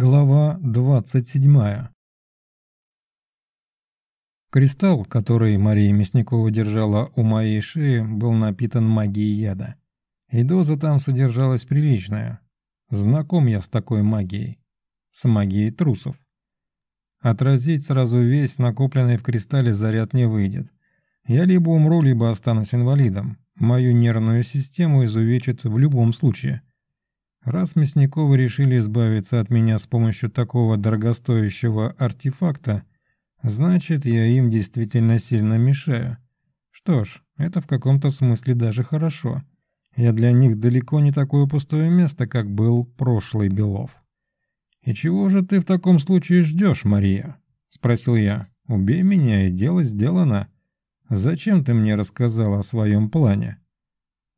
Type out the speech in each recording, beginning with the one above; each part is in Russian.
Глава 27 Кристалл, который Мария Мясникова держала у моей шеи, был напитан магией яда. И доза там содержалась приличная. Знаком я с такой магией. С магией трусов. Отразить сразу весь накопленный в кристалле заряд не выйдет. Я либо умру, либо останусь инвалидом. Мою нервную систему изувечит в любом случае. Раз Мясниковы решили избавиться от меня с помощью такого дорогостоящего артефакта, значит, я им действительно сильно мешаю. Что ж, это в каком-то смысле даже хорошо. Я для них далеко не такое пустое место, как был прошлый Белов. «И чего же ты в таком случае ждешь, Мария?» — спросил я. «Убей меня, и дело сделано. Зачем ты мне рассказала о своем плане?»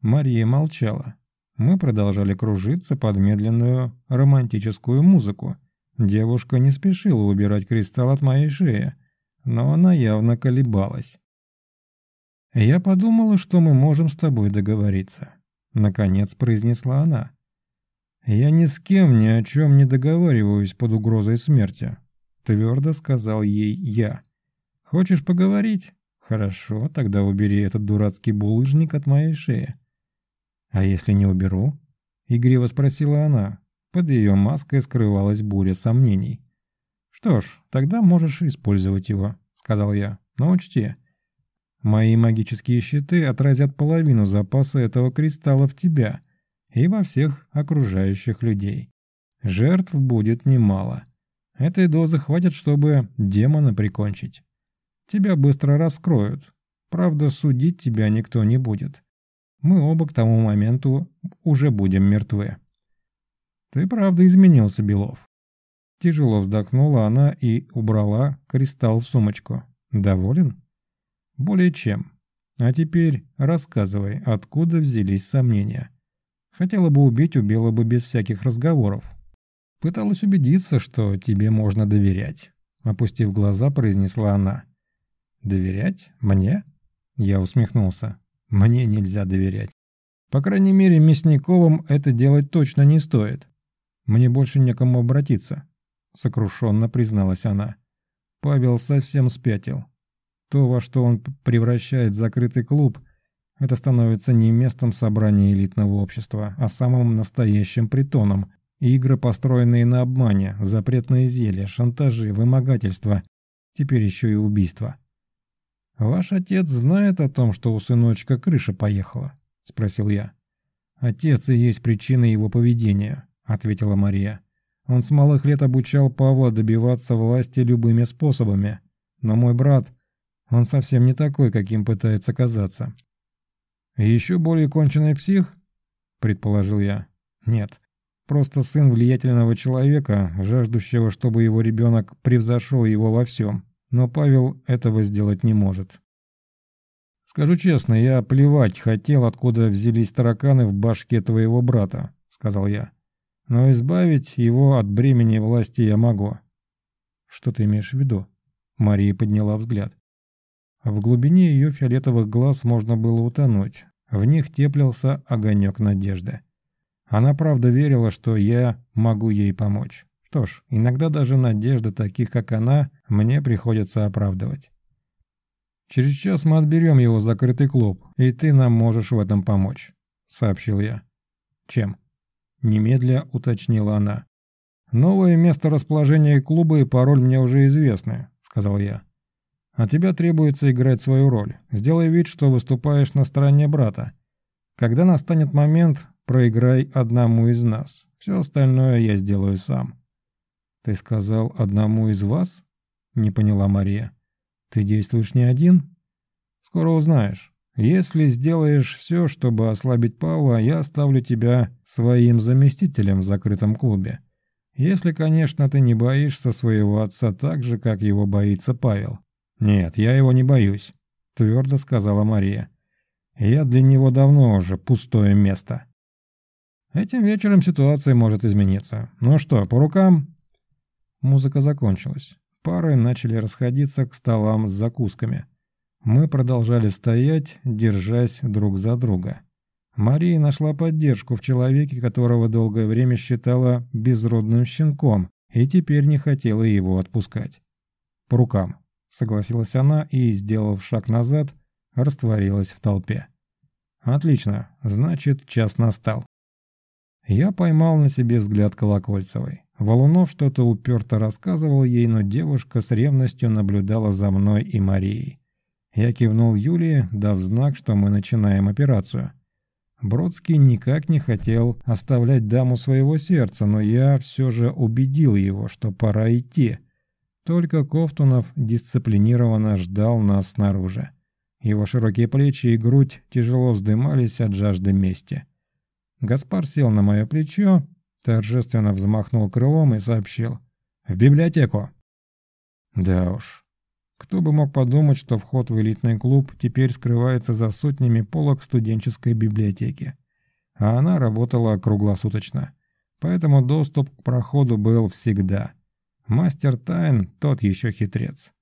Мария молчала. Мы продолжали кружиться под медленную романтическую музыку. Девушка не спешила убирать кристалл от моей шеи, но она явно колебалась. «Я подумала, что мы можем с тобой договориться», — наконец произнесла она. «Я ни с кем ни о чем не договариваюсь под угрозой смерти», — твердо сказал ей я. «Хочешь поговорить? Хорошо, тогда убери этот дурацкий булыжник от моей шеи. «А если не уберу?» — игриво спросила она. Под ее маской скрывалась буря сомнений. «Что ж, тогда можешь использовать его», — сказал я. «Но учти, мои магические щиты отразят половину запаса этого кристалла в тебя и во всех окружающих людей. Жертв будет немало. Этой дозы хватит, чтобы демона прикончить. Тебя быстро раскроют. Правда, судить тебя никто не будет мы оба к тому моменту уже будем мертвы. Ты правда изменился, Белов. Тяжело вздохнула она и убрала кристалл в сумочку. Доволен? Более чем. А теперь рассказывай, откуда взялись сомнения. Хотела бы убить, убила бы без всяких разговоров. Пыталась убедиться, что тебе можно доверять. Опустив глаза, произнесла она. «Доверять? Мне?» Я усмехнулся. Мне нельзя доверять. По крайней мере, Мясниковым это делать точно не стоит. Мне больше некому обратиться, сокрушенно призналась она. Павел совсем спятил. То, во что он превращает закрытый клуб, это становится не местом собрания элитного общества, а самым настоящим притоном. Игры, построенные на обмане, запретные зелья, шантажи, вымогательства, теперь еще и убийства. «Ваш отец знает о том, что у сыночка крыша поехала?» — спросил я. «Отец и есть причина его поведения», — ответила Мария. «Он с малых лет обучал Павла добиваться власти любыми способами. Но мой брат, он совсем не такой, каким пытается казаться». «Еще более конченый псих?» — предположил я. «Нет, просто сын влиятельного человека, жаждущего, чтобы его ребенок превзошел его во всем. Но Павел этого сделать не может. «Скажу честно, я плевать хотел, откуда взялись тараканы в башке твоего брата», — сказал я. «Но избавить его от бремени власти я могу». «Что ты имеешь в виду?» Мария подняла взгляд. В глубине ее фиолетовых глаз можно было утонуть. В них теплился огонек надежды. Она правда верила, что я могу ей помочь. Что ж, иногда даже надежды таких, как она, мне приходится оправдывать. «Через час мы отберем его в закрытый клуб, и ты нам можешь в этом помочь», — сообщил я. «Чем?» — немедля уточнила она. «Новое место расположения клуба и пароль мне уже известны», — сказал я. «А тебя требуется играть свою роль. Сделай вид, что выступаешь на стороне брата. Когда настанет момент, проиграй одному из нас. Все остальное я сделаю сам». «Ты сказал одному из вас?» — не поняла Мария. «Ты действуешь не один?» «Скоро узнаешь. Если сделаешь все, чтобы ослабить Павла, я оставлю тебя своим заместителем в закрытом клубе. Если, конечно, ты не боишься своего отца так же, как его боится Павел». «Нет, я его не боюсь», — твердо сказала Мария. «Я для него давно уже пустое место». Этим вечером ситуация может измениться. Ну что, по рукам? Музыка закончилась. Пары начали расходиться к столам с закусками. Мы продолжали стоять, держась друг за друга. Мария нашла поддержку в человеке, которого долгое время считала безродным щенком, и теперь не хотела его отпускать. «По рукам», — согласилась она и, сделав шаг назад, растворилась в толпе. «Отлично, значит, час настал». Я поймал на себе взгляд Колокольцевой. Валунов что-то уперто рассказывал ей, но девушка с ревностью наблюдала за мной и Марией. Я кивнул Юлии, дав знак, что мы начинаем операцию. Бродский никак не хотел оставлять даму своего сердца, но я все же убедил его, что пора идти. Только Кофтунов дисциплинированно ждал нас снаружи. Его широкие плечи и грудь тяжело вздымались от жажды мести. Гаспар сел на мое плечо, торжественно взмахнул крылом и сообщил. «В библиотеку!» Да уж, кто бы мог подумать, что вход в элитный клуб теперь скрывается за сотнями полок студенческой библиотеки. А она работала круглосуточно. Поэтому доступ к проходу был всегда. Мастер Тайн тот еще хитрец.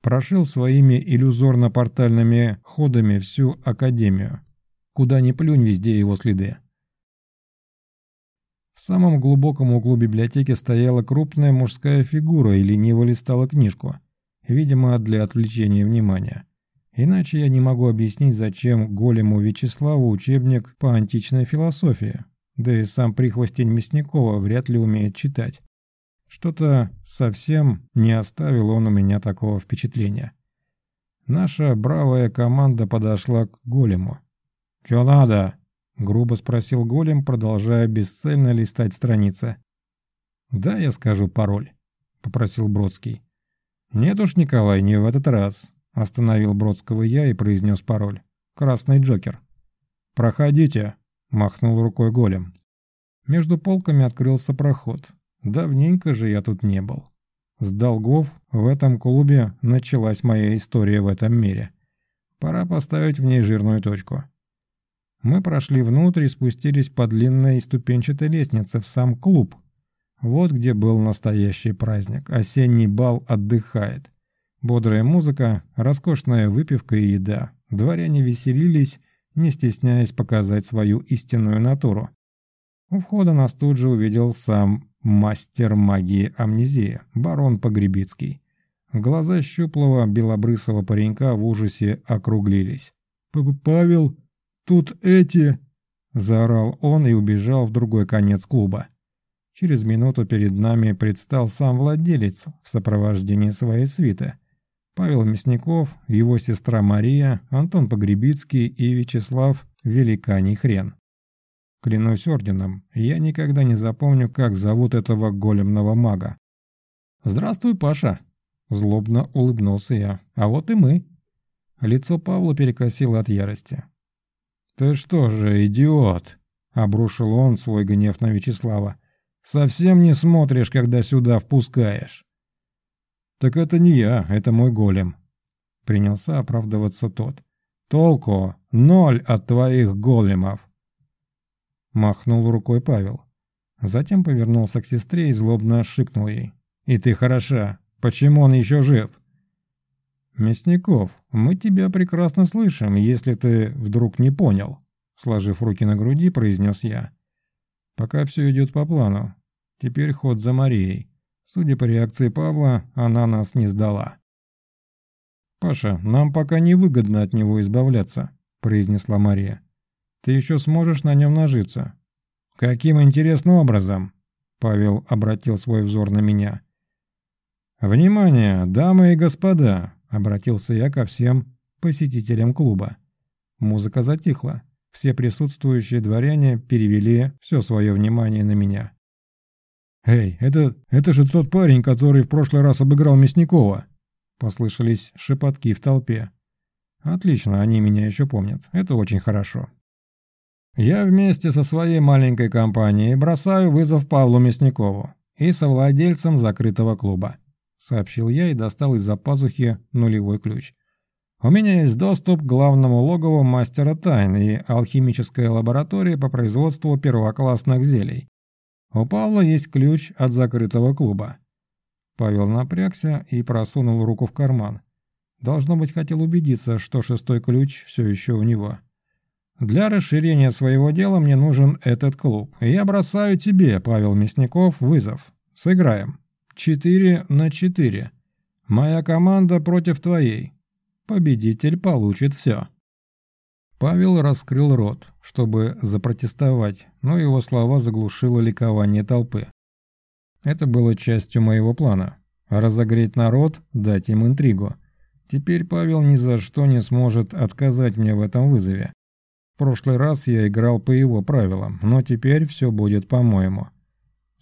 Прошил своими иллюзорно-портальными ходами всю Академию. Куда ни плюнь, везде его следы. В самом глубоком углу библиотеки стояла крупная мужская фигура и лениво листала книжку, видимо, для отвлечения внимания. Иначе я не могу объяснить, зачем голему Вячеславу учебник по античной философии, да и сам прихвостень Мясникова вряд ли умеет читать. Что-то совсем не оставил он у меня такого впечатления. Наша бравая команда подошла к голему. «Чё надо?» — грубо спросил голем, продолжая бесцельно листать страницы. «Да, я скажу пароль», — попросил Бродский. «Нет уж, Николай, не в этот раз», — остановил Бродского я и произнес пароль. «Красный Джокер». «Проходите», — махнул рукой голем. Между полками открылся проход. Давненько же я тут не был. С долгов в этом клубе началась моя история в этом мире. Пора поставить в ней жирную точку. Мы прошли внутрь и спустились по длинной ступенчатой лестнице в сам клуб. Вот где был настоящий праздник. Осенний бал отдыхает. Бодрая музыка, роскошная выпивка и еда. Дворяне веселились, не стесняясь показать свою истинную натуру. У входа нас тут же увидел сам Мастер магии амнезии, барон Погребицкий. Глаза щуплого белобрысого паренька в ужасе округлились. «Павел, тут эти...» – заорал он и убежал в другой конец клуба. Через минуту перед нами предстал сам владелец в сопровождении своей свиты. Павел Мясников, его сестра Мария, Антон Погребицкий и Вячеслав Великаний Хрен. Клянусь орденом, я никогда не запомню, как зовут этого големного мага. «Здравствуй, Паша!» Злобно улыбнулся я. «А вот и мы!» Лицо Павла перекосило от ярости. «Ты что же, идиот!» Обрушил он свой гнев на Вячеслава. «Совсем не смотришь, когда сюда впускаешь!» «Так это не я, это мой голем!» Принялся оправдываться тот. «Толку ноль от твоих големов!» Махнул рукой Павел. Затем повернулся к сестре и злобно шикнул ей. «И ты хороша. Почему он еще жив?» «Мясников, мы тебя прекрасно слышим, если ты вдруг не понял», сложив руки на груди, произнес я. «Пока все идет по плану. Теперь ход за Марией. Судя по реакции Павла, она нас не сдала». «Паша, нам пока невыгодно от него избавляться», произнесла Мария. Ты еще сможешь на нем нажиться». «Каким интересным образом?» Павел обратил свой взор на меня. «Внимание, дамы и господа!» — обратился я ко всем посетителям клуба. Музыка затихла. Все присутствующие дворяне перевели все свое внимание на меня. «Эй, это, это же тот парень, который в прошлый раз обыграл Мясникова!» Послышались шепотки в толпе. «Отлично, они меня еще помнят. Это очень хорошо. Я вместе со своей маленькой компанией бросаю вызов Павлу Мясникову и совладельцам закрытого клуба», — сообщил я и достал из-за пазухи нулевой ключ. «У меня есть доступ к главному логову мастера тайн и алхимической лаборатории по производству первоклассных зелий. У Павла есть ключ от закрытого клуба». Павел напрягся и просунул руку в карман. Должно быть, хотел убедиться, что шестой ключ все еще у него. Для расширения своего дела мне нужен этот клуб. Я бросаю тебе, Павел Мясников, вызов. Сыграем. Четыре на четыре. Моя команда против твоей. Победитель получит все». Павел раскрыл рот, чтобы запротестовать, но его слова заглушило ликование толпы. Это было частью моего плана. Разогреть народ, дать им интригу. Теперь Павел ни за что не сможет отказать мне в этом вызове. В прошлый раз я играл по его правилам, но теперь все будет по-моему.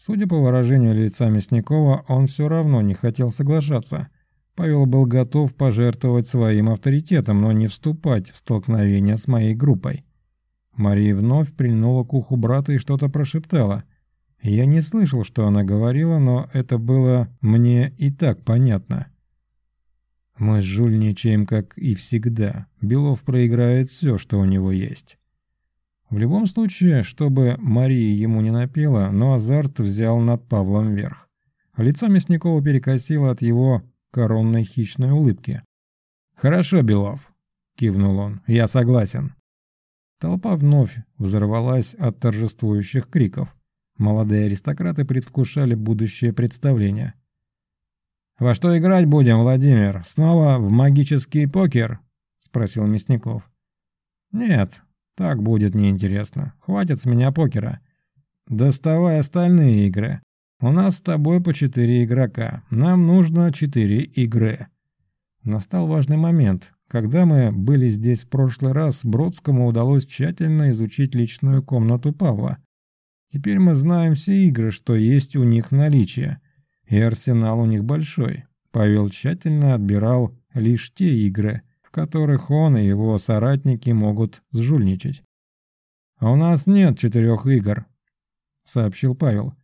Судя по выражению лица Мясникова, он все равно не хотел соглашаться. Павел был готов пожертвовать своим авторитетом, но не вступать в столкновение с моей группой. Мария вновь прильнула к уху брата и что-то прошептала. Я не слышал, что она говорила, но это было мне и так понятно. Мы жульничаем, как и всегда. Белов проиграет все, что у него есть. В любом случае, чтобы Мария ему не напела, но азарт взял над Павлом верх. Лицо Мясникова перекосило от его коронной хищной улыбки. «Хорошо, Белов», — кивнул он, — «я согласен». Толпа вновь взорвалась от торжествующих криков. Молодые аристократы предвкушали будущее представление. «Во что играть будем, Владимир? Снова в магический покер?» — спросил Мясников. «Нет, так будет неинтересно. Хватит с меня покера. Доставай остальные игры. У нас с тобой по четыре игрока. Нам нужно четыре игры». Настал важный момент. Когда мы были здесь в прошлый раз, Бродскому удалось тщательно изучить личную комнату Павла. Теперь мы знаем все игры, что есть у них наличие. И арсенал у них большой. Павел тщательно отбирал лишь те игры, которых он и его соратники могут сжульничать. «А у нас нет четырех игр», — сообщил Павел.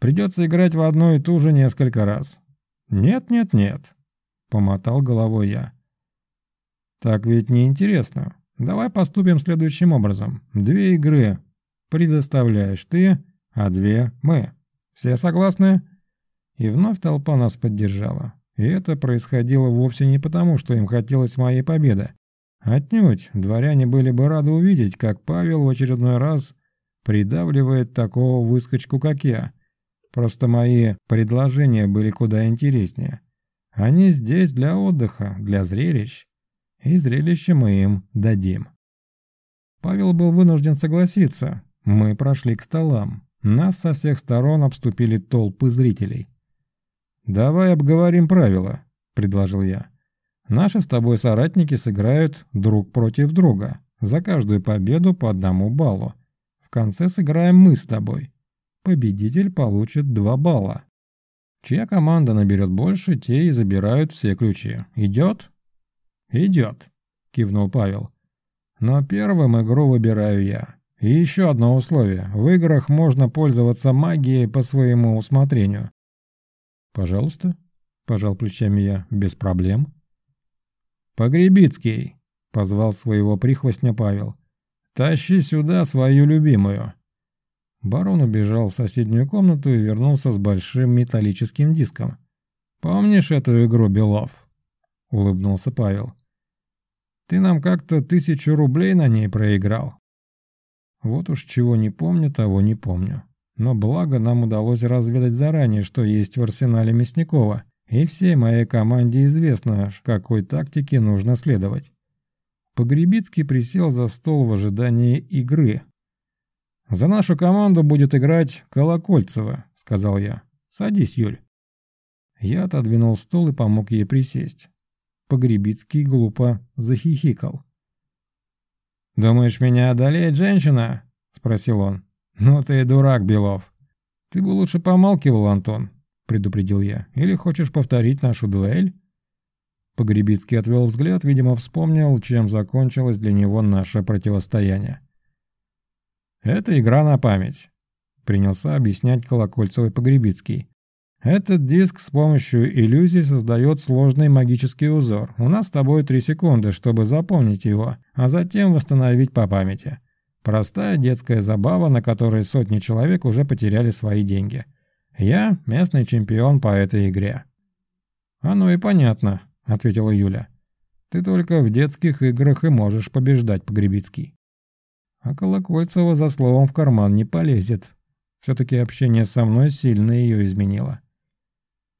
«Придется играть в одну и ту же несколько раз». «Нет, нет, нет», — помотал головой я. «Так ведь неинтересно. Давай поступим следующим образом. Две игры предоставляешь ты, а две мы. Все согласны?» И вновь толпа нас поддержала. И это происходило вовсе не потому, что им хотелось моей победы. Отнюдь, дворяне были бы рады увидеть, как Павел в очередной раз придавливает такого выскочку, как я. Просто мои предложения были куда интереснее. Они здесь для отдыха, для зрелищ. И зрелище мы им дадим. Павел был вынужден согласиться. Мы прошли к столам. Нас со всех сторон обступили толпы зрителей. «Давай обговорим правила», — предложил я. «Наши с тобой соратники сыграют друг против друга. За каждую победу по одному баллу. В конце сыграем мы с тобой. Победитель получит два балла. Чья команда наберет больше, те и забирают все ключи. Идет?» «Идет», — кивнул Павел. «Но первым игру выбираю я. И еще одно условие. В играх можно пользоваться магией по своему усмотрению. «Пожалуйста», — пожал плечами я, — «без проблем». «Погребицкий», — позвал своего прихвостня Павел, — «тащи сюда свою любимую». Барон убежал в соседнюю комнату и вернулся с большим металлическим диском. «Помнишь эту игру, Белов?» — улыбнулся Павел. «Ты нам как-то тысячу рублей на ней проиграл». Вот уж чего не помню, того не помню. Но благо нам удалось разведать заранее, что есть в арсенале Мясникова, и всей моей команде известно, какой тактике нужно следовать. Погребицкий присел за стол в ожидании игры. «За нашу команду будет играть Колокольцева», — сказал я. «Садись, Юль». Я отодвинул стол и помог ей присесть. Погребицкий глупо захихикал. «Думаешь, меня одолеет женщина?» — спросил он. «Ну ты дурак, Белов». «Ты бы лучше помалкивал, Антон», — предупредил я. «Или хочешь повторить нашу дуэль?» Погребицкий отвел взгляд, видимо, вспомнил, чем закончилось для него наше противостояние. «Это игра на память», — принялся объяснять Колокольцевый Погребицкий. «Этот диск с помощью иллюзий создает сложный магический узор. У нас с тобой три секунды, чтобы запомнить его, а затем восстановить по памяти. Простая детская забава, на которой сотни человек уже потеряли свои деньги. Я местный чемпион по этой игре. «Оно и понятно», — ответила Юля. «Ты только в детских играх и можешь побеждать Погребицкий». А Колокольцева за словом в карман не полезет. Все-таки общение со мной сильно ее изменило.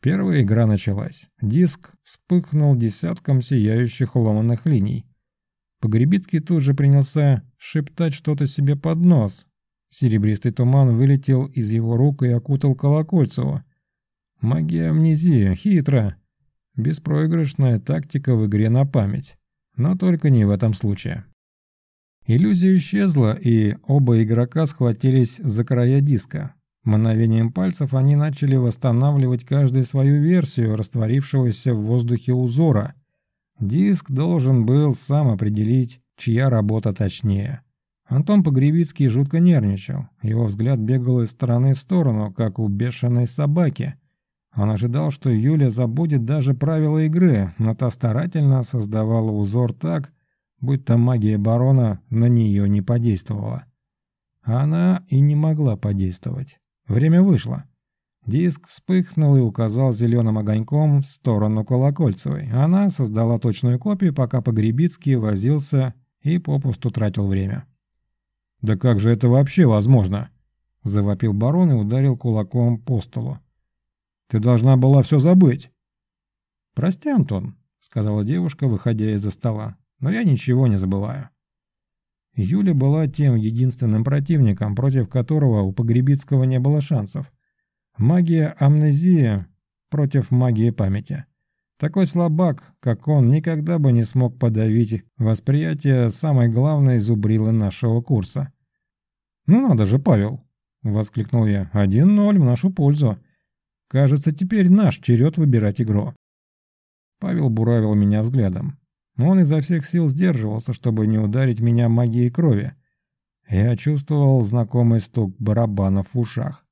Первая игра началась. Диск вспыхнул десятком сияющих ломаных линий. Погребицкий тут же принялся шептать что-то себе под нос. Серебристый туман вылетел из его рук и окутал Колокольцева. Магия амнезии, хитро. Беспроигрышная тактика в игре на память. Но только не в этом случае. Иллюзия исчезла, и оба игрока схватились за края диска. Мановением пальцев они начали восстанавливать каждый свою версию растворившегося в воздухе узора. Диск должен был сам определить, чья работа точнее. Антон Погребицкий жутко нервничал. Его взгляд бегал из стороны в сторону, как у бешеной собаки. Он ожидал, что Юля забудет даже правила игры, но та старательно создавала узор так, будто магия барона на нее не подействовала. Она и не могла подействовать. Время вышло. Диск вспыхнул и указал зеленым огоньком в сторону Колокольцевой. Она создала точную копию, пока Погребицкий возился и попусту тратил время. «Да как же это вообще возможно?» – завопил барон и ударил кулаком по столу. «Ты должна была все забыть». «Прости, Антон», – сказала девушка, выходя из-за стола, – «но я ничего не забываю». Юля была тем единственным противником, против которого у Погребицкого не было шансов. Магия амнезии против магии памяти. Такой слабак, как он, никогда бы не смог подавить восприятие самой главной зубрилы нашего курса. «Ну надо же, Павел!» — воскликнул я. «Один ноль в нашу пользу. Кажется, теперь наш черед выбирать игру». Павел буравил меня взглядом. Он изо всех сил сдерживался, чтобы не ударить меня магией крови. Я чувствовал знакомый стук барабанов в ушах.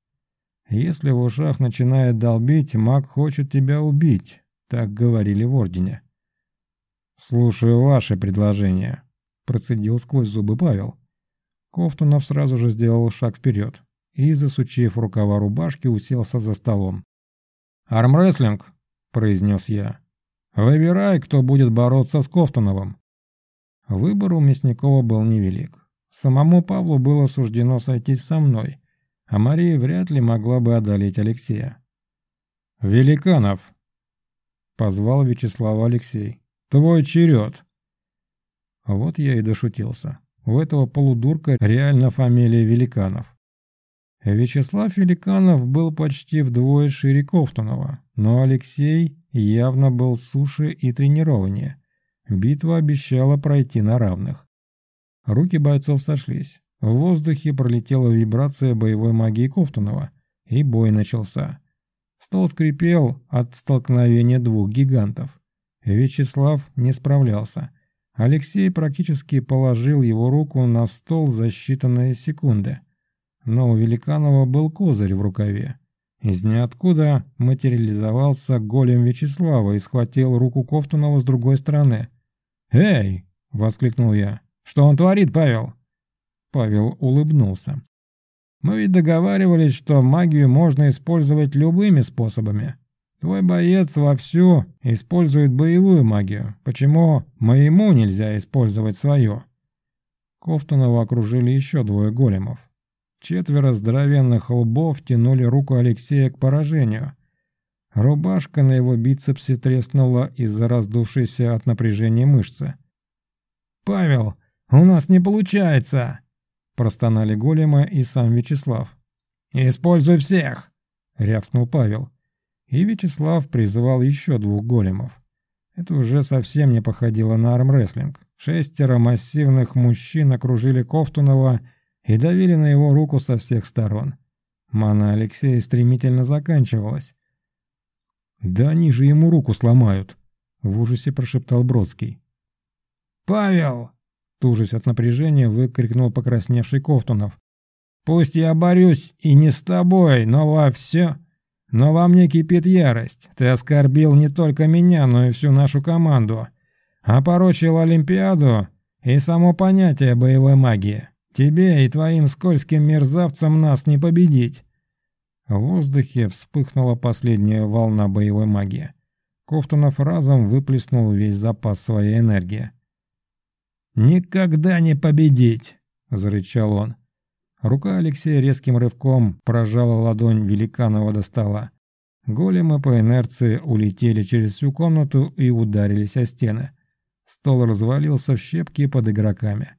Если в ушах начинает долбить, маг хочет тебя убить, так говорили в Ордене. «Слушаю ваше предложение», — процедил сквозь зубы Павел. Кофтунов сразу же сделал шаг вперед и, засучив рукава рубашки, уселся за столом. «Армрестлинг», — произнес я. Выбирай, кто будет бороться с Кофтоновым. Выбор у Мясникова был невелик. Самому Павлу было суждено сойтись со мной, а Мария вряд ли могла бы одолеть Алексея. «Великанов!» — позвал Вячеслав Алексей. «Твой черед!» Вот я и дошутился. У этого полудурка реально фамилия Великанов. Вячеслав Великанов был почти вдвое шире Кофтунова, но Алексей явно был суше и тренированнее. Битва обещала пройти на равных. Руки бойцов сошлись. В воздухе пролетела вибрация боевой магии Кофтунова, и бой начался. Стол скрипел от столкновения двух гигантов. Вячеслав не справлялся. Алексей практически положил его руку на стол за считанные секунды. Но у Великанова был козырь в рукаве. Из ниоткуда материализовался голем Вячеслава и схватил руку Кофтунова с другой стороны. «Эй!» — воскликнул я. «Что он творит, Павел?» Павел улыбнулся. «Мы ведь договаривались, что магию можно использовать любыми способами. Твой боец вовсю использует боевую магию. Почему моему нельзя использовать свою?» Кофтунова окружили еще двое големов. Четверо здоровенных лбов тянули руку Алексея к поражению. Рубашка на его бицепсе треснула из-за раздувшейся от напряжения мышцы. «Павел, у нас не получается!» – простонали голема и сам Вячеслав. «Используй всех!» – рявкнул Павел. И Вячеслав призывал еще двух големов. Это уже совсем не походило на армрестлинг. Шестеро массивных мужчин окружили Кофтунова и давили на его руку со всех сторон. Мана Алексея стремительно заканчивалась. «Да они же ему руку сломают!» — в ужасе прошептал Бродский. «Павел!» — тужась от напряжения, выкрикнул покрасневший Ковтунов. «Пусть я борюсь и не с тобой, но во все... Но во мне кипит ярость. Ты оскорбил не только меня, но и всю нашу команду. Опорочил Олимпиаду и само понятие боевой магии. Тебе и твоим скользким мерзавцам нас не победить!» В воздухе вспыхнула последняя волна боевой магии. Кофтунов разом выплеснул весь запас своей энергии. «Никогда не победить!» — зарычал он. Рука Алексея резким рывком прожала ладонь Великанова до стола. Големы по инерции улетели через всю комнату и ударились о стены. Стол развалился в щепки под игроками.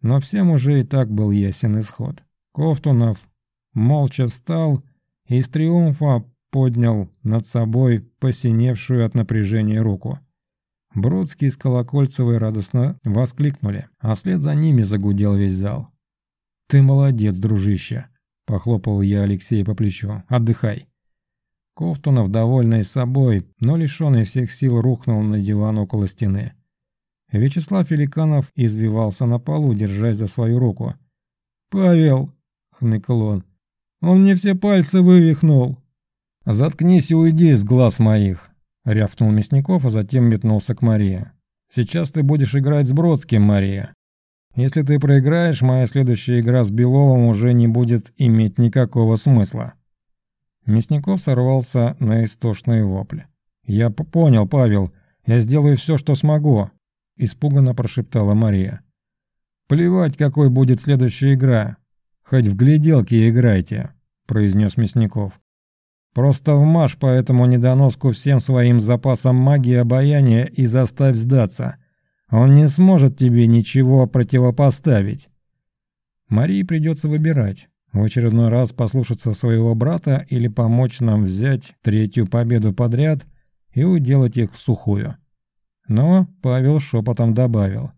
Но всем уже и так был ясен исход. Ковтунов молча встал и с триумфа поднял над собой посиневшую от напряжения руку. Бродский с Колокольцевой радостно воскликнули, а вслед за ними загудел весь зал. «Ты молодец, дружище!» – похлопал я Алексея по плечу. «Отдыхай!» Ковтунов, довольный собой, но лишенный всех сил, рухнул на диван около стены. Вячеслав Великанов избивался на полу, держась за свою руку. «Павел!» — хныкал он. «Он мне все пальцы вывихнул!» «Заткнись и уйди из глаз моих!» — рявкнул Мясников, а затем метнулся к Марии. «Сейчас ты будешь играть с Бродским, Мария. Если ты проиграешь, моя следующая игра с Беловым уже не будет иметь никакого смысла». Мясников сорвался на истошные вопли. «Я понял, Павел. Я сделаю все, что смогу», — испуганно прошептала Мария. «Плевать, какой будет следующая игра. Хоть в гляделки играйте», — произнес Мясников. «Просто вмажь по этому недоноску всем своим запасам магии обаяния и заставь сдаться. Он не сможет тебе ничего противопоставить». Марии придется выбирать в очередной раз послушаться своего брата или помочь нам взять третью победу подряд и уделать их в сухую. Но Павел шепотом добавил.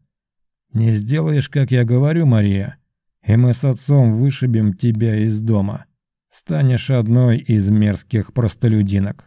«Не сделаешь, как я говорю, Мария, и мы с отцом вышибем тебя из дома. Станешь одной из мерзких простолюдинок».